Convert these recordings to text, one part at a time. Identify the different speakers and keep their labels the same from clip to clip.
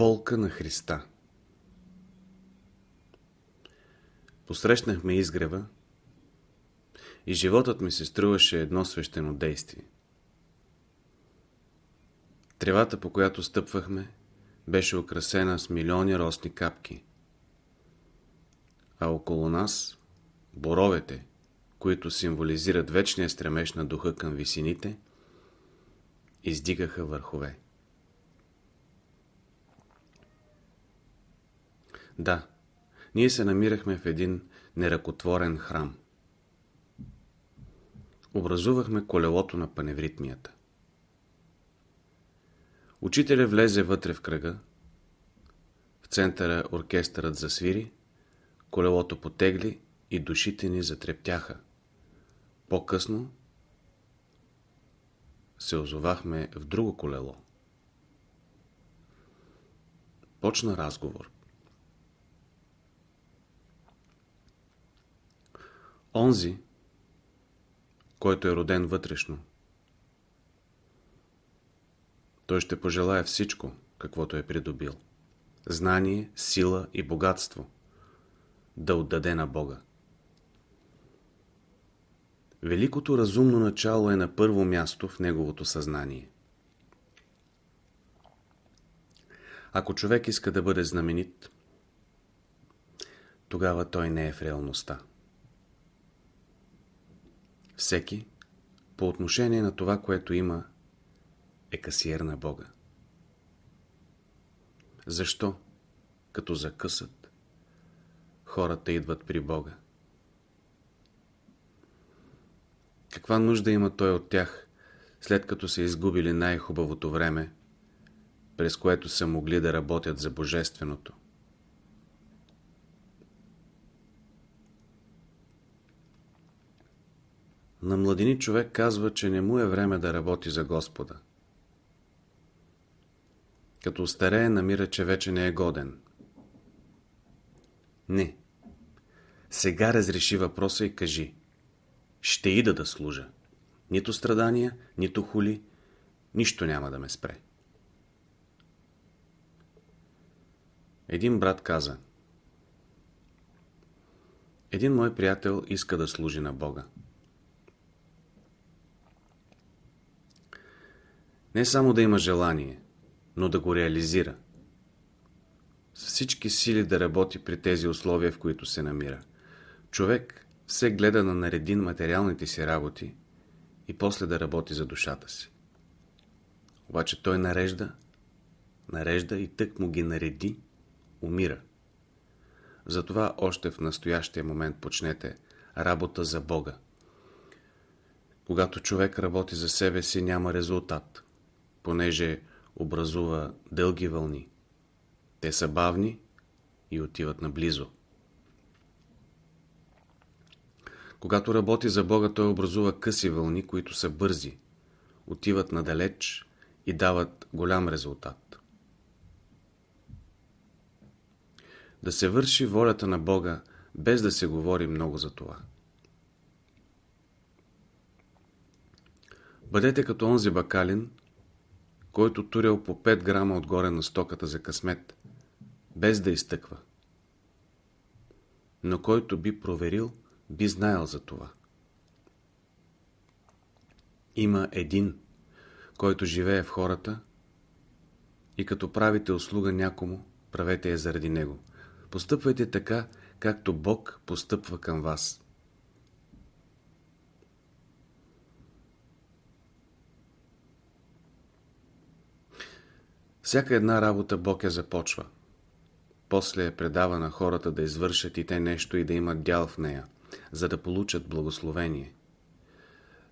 Speaker 1: Полка на Христа Посрещнахме изгрева и животът ми се струваше едно свещено действие. Тревата, по която стъпвахме, беше украсена с милиони росни капки. А около нас боровете, които символизират вечния стремеж на духа към висините, издигаха върхове. Да, ние се намирахме в един неръкотворен храм. Образувахме колелото на паневритмията. Учителя влезе вътре в кръга. В центъра оркестърът засвири, колелото потегли и душите ни затрептяха. По-късно се озовахме в друго колело. Почна разговор. Онзи, който е роден вътрешно, той ще пожелая всичко, каквото е придобил. Знание, сила и богатство да отдаде на Бога. Великото разумно начало е на първо място в неговото съзнание. Ако човек иска да бъде знаменит, тогава той не е в реалността. Всеки, по отношение на това, което има, е касиер на Бога. Защо, като закъсат, хората идват при Бога? Каква нужда има той от тях, след като са изгубили най-хубавото време, през което са могли да работят за Божественото? На младини човек казва, че не му е време да работи за Господа. Като старее, намира, че вече не е годен. Не. Сега разреши въпроса и кажи. Ще ида да служа. Нито страдания, нито хули, нищо няма да ме спре. Един брат каза Един мой приятел иска да служи на Бога. Не само да има желание, но да го реализира. С всички сили да работи при тези условия, в които се намира. Човек все гледа на наредин материалните си работи и после да работи за душата си. Обаче той нарежда, нарежда и тък му ги нареди, умира. Затова още в настоящия момент почнете работа за Бога. Когато човек работи за себе си, няма резултат понеже образува дълги вълни. Те са бавни и отиват наблизо. Когато работи за Бога, той образува къси вълни, които са бързи, отиват надалеч и дават голям резултат. Да се върши волята на Бога, без да се говори много за това. Бъдете като онзи бакалин, който турял по 5 грама отгоре на стоката за късмет, без да изтъква. Но който би проверил, би знаел за това. Има един, който живее в хората и като правите услуга някому, правете я заради него. Постъпвайте така, както Бог постъпва към вас. Всяка една работа Бог я започва. После я предава на хората да извършат и те нещо и да имат дял в нея, за да получат благословение.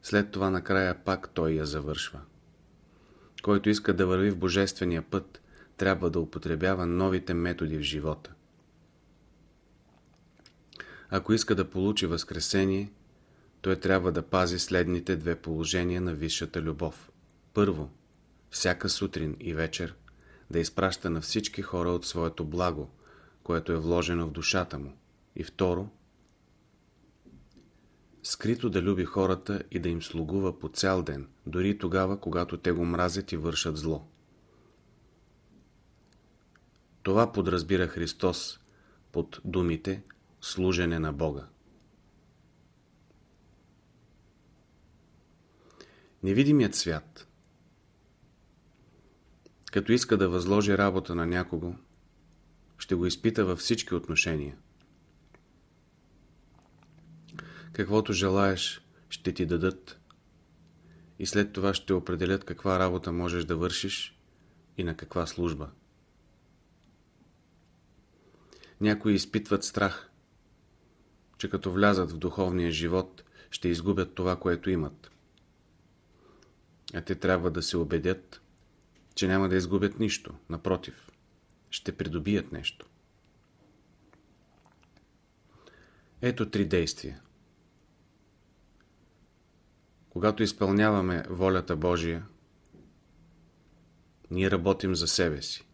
Speaker 1: След това накрая пак Той я завършва. Който иска да върви в Божествения път, трябва да употребява новите методи в живота. Ако иска да получи възкресение, той трябва да пази следните две положения на висшата любов. Първо, всяка сутрин и вечер да изпраща на всички хора от своето благо, което е вложено в душата му. И второ, скрито да люби хората и да им слугува по цял ден, дори тогава, когато те го мразят и вършат зло. Това подразбира Христос под думите служене на Бога. Невидимият свят като иска да възложи работа на някого, ще го изпита във всички отношения. Каквото желаеш, ще ти дадат и след това ще определят каква работа можеш да вършиш и на каква служба. Някои изпитват страх, че като влязат в духовния живот, ще изгубят това, което имат. А те трябва да се убедят, че няма да изгубят нищо. Напротив, ще придобият нещо. Ето три действия. Когато изпълняваме волята Божия, ние работим за себе си.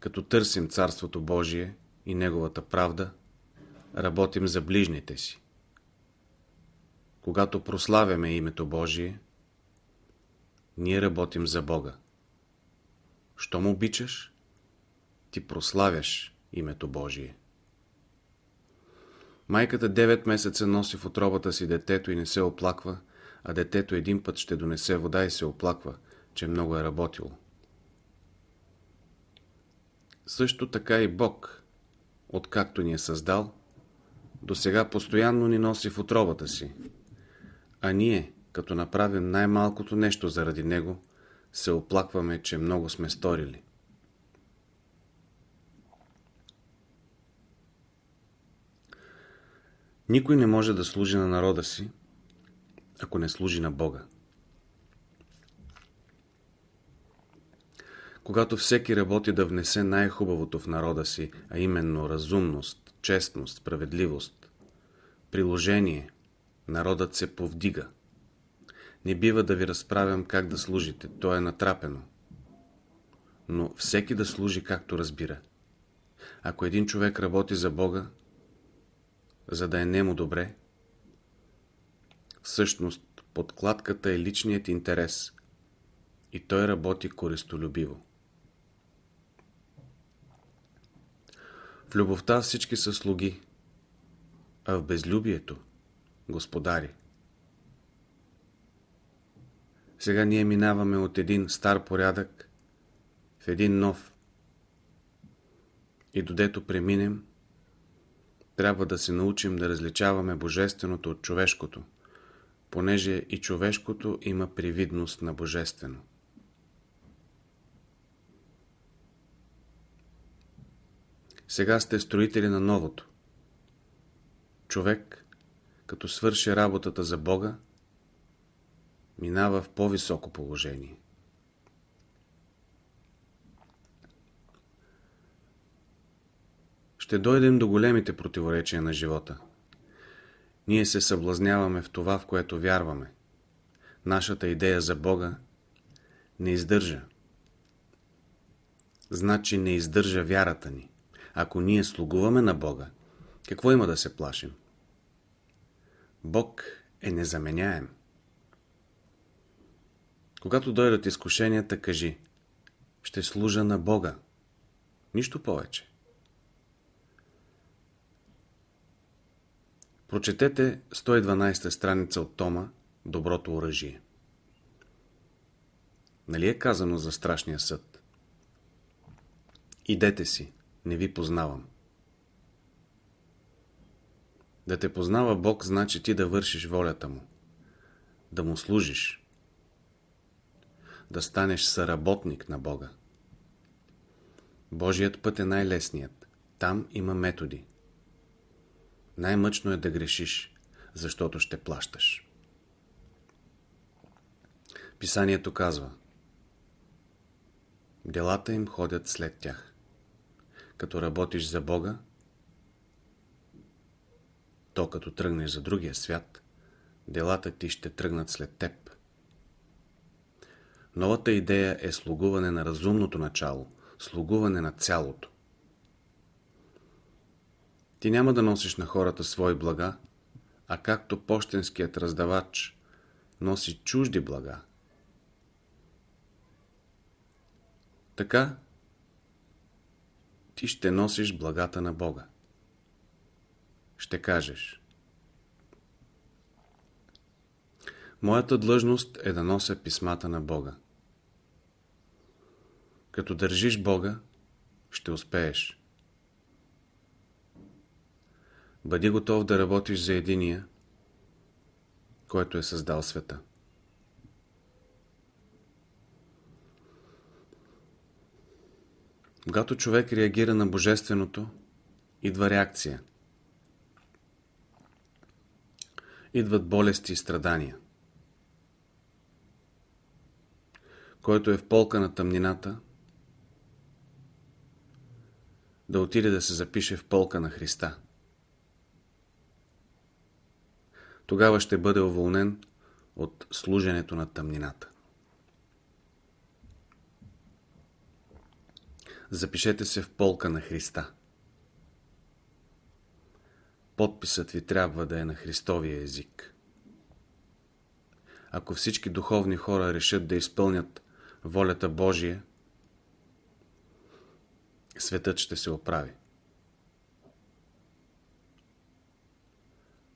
Speaker 1: Като търсим Царството Божие и Неговата правда, работим за ближните си. Когато прославяме името Божие, ние работим за Бога. Щом обичаш, ти прославяш името Божие. Майката 9 месеца носи в отробата си детето и не се оплаква, а детето един път ще донесе вода и се оплаква, че много е работило. Също така и Бог, откакто ни е създал, до сега постоянно ни носи в отробата си. А ние, като направим най-малкото нещо заради Него, се оплакваме, че много сме сторили. Никой не може да служи на народа си, ако не служи на Бога. Когато всеки работи да внесе най-хубавото в народа си, а именно разумност, честност, справедливост, приложение, народът се повдига – не бива да ви разправям как да служите, то е натрапено. Но всеки да служи както разбира. Ако един човек работи за Бога, за да е нему добре, всъщност подкладката е личният интерес и той работи користолюбиво. В любовта всички са слуги, а в безлюбието – господари. Сега ние минаваме от един стар порядък в един нов. И додето преминем, трябва да се научим да различаваме божественото от човешкото, понеже и човешкото има привидност на божествено. Сега сте строители на новото. Човек, като свърши работата за Бога, минава в по-високо положение. Ще дойдем до големите противоречия на живота. Ние се съблазняваме в това, в което вярваме. Нашата идея за Бога не издържа. Значи не издържа вярата ни. Ако ние слугуваме на Бога, какво има да се плашим? Бог е незаменяем. Когато дойдат изкушенията, кажи Ще служа на Бога. Нищо повече. Прочетете 112 страница от Тома Доброто оръжие. Нали е казано за страшния съд? Идете си, не ви познавам. Да те познава Бог, значи ти да вършиш волята Му, да Му служиш, да станеш съработник на Бога. Божият път е най-лесният. Там има методи. Най-мъчно е да грешиш, защото ще плащаш. Писанието казва Делата им ходят след тях. Като работиш за Бога, то като тръгнеш за другия свят, делата ти ще тръгнат след теб. Новата идея е слугуване на разумното начало, слугуване на цялото. Ти няма да носиш на хората свои блага, а както почтенският раздавач носи чужди блага. Така ти ще носиш благата на Бога. Ще кажеш Моята длъжност е да нося писмата на Бога. Като държиш Бога, ще успееш. Бъди готов да работиш за единия, който е създал света. Когато човек реагира на Божественото, идва реакция. Идват болести и страдания. Който е в полка на тъмнината, да отиде да се запише в полка на Христа. Тогава ще бъде уволнен от служенето на тъмнината. Запишете се в полка на Христа. Подписът ви трябва да е на Христовия език. Ако всички духовни хора решат да изпълнят волята Божия, светът ще се оправи.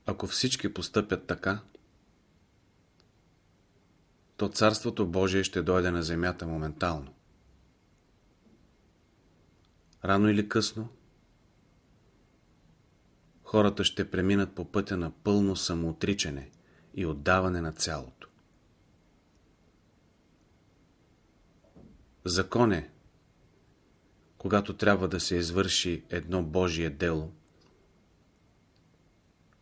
Speaker 1: Ако всички постъпят така, то Царството Божие ще дойде на земята моментално. Рано или късно, хората ще преминат по пътя на пълно самоотричане и отдаване на цялото. Закон е, когато трябва да се извърши едно Божие дело,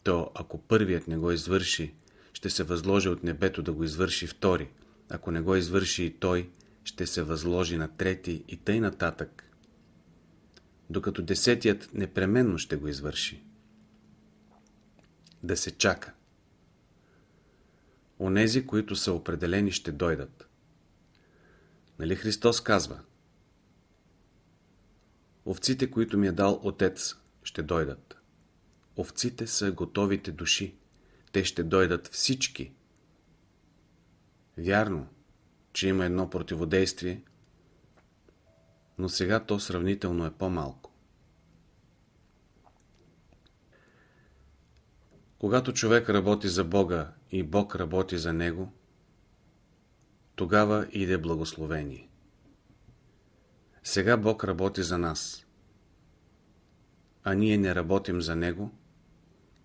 Speaker 1: то ако първият не го извърши, ще се възложи от небето да го извърши втори. Ако не го извърши и той, ще се възложи на трети и тъй нататък, докато десетият непременно ще го извърши. Да се чака. Онези, които са определени, ще дойдат. Нали Христос казва? Овците, които ми е дал Отец, ще дойдат. Овците са готовите души. Те ще дойдат всички. Вярно, че има едно противодействие, но сега то сравнително е по-малко. Когато човек работи за Бога и Бог работи за него, тогава иде благословение. Сега Бог работи за нас, а ние не работим за Него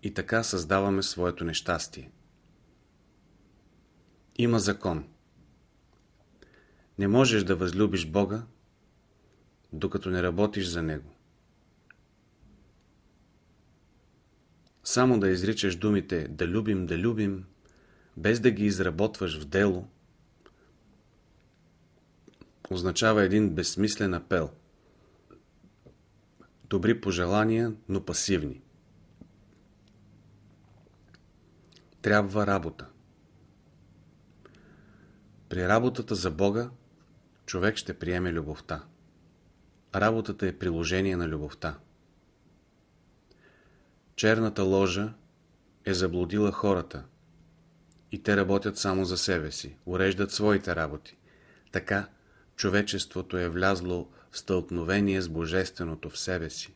Speaker 1: и така създаваме своето нещастие. Има закон. Не можеш да възлюбиш Бога, докато не работиш за Него. Само да изричаш думите да любим, да любим, без да ги изработваш в дело, означава един безсмислен апел. Добри пожелания, но пасивни. Трябва работа. При работата за Бога човек ще приеме любовта. Работата е приложение на любовта. Черната ложа е заблудила хората и те работят само за себе си, уреждат своите работи. Така човечеството е влязло в стълкновение с Божественото в себе си.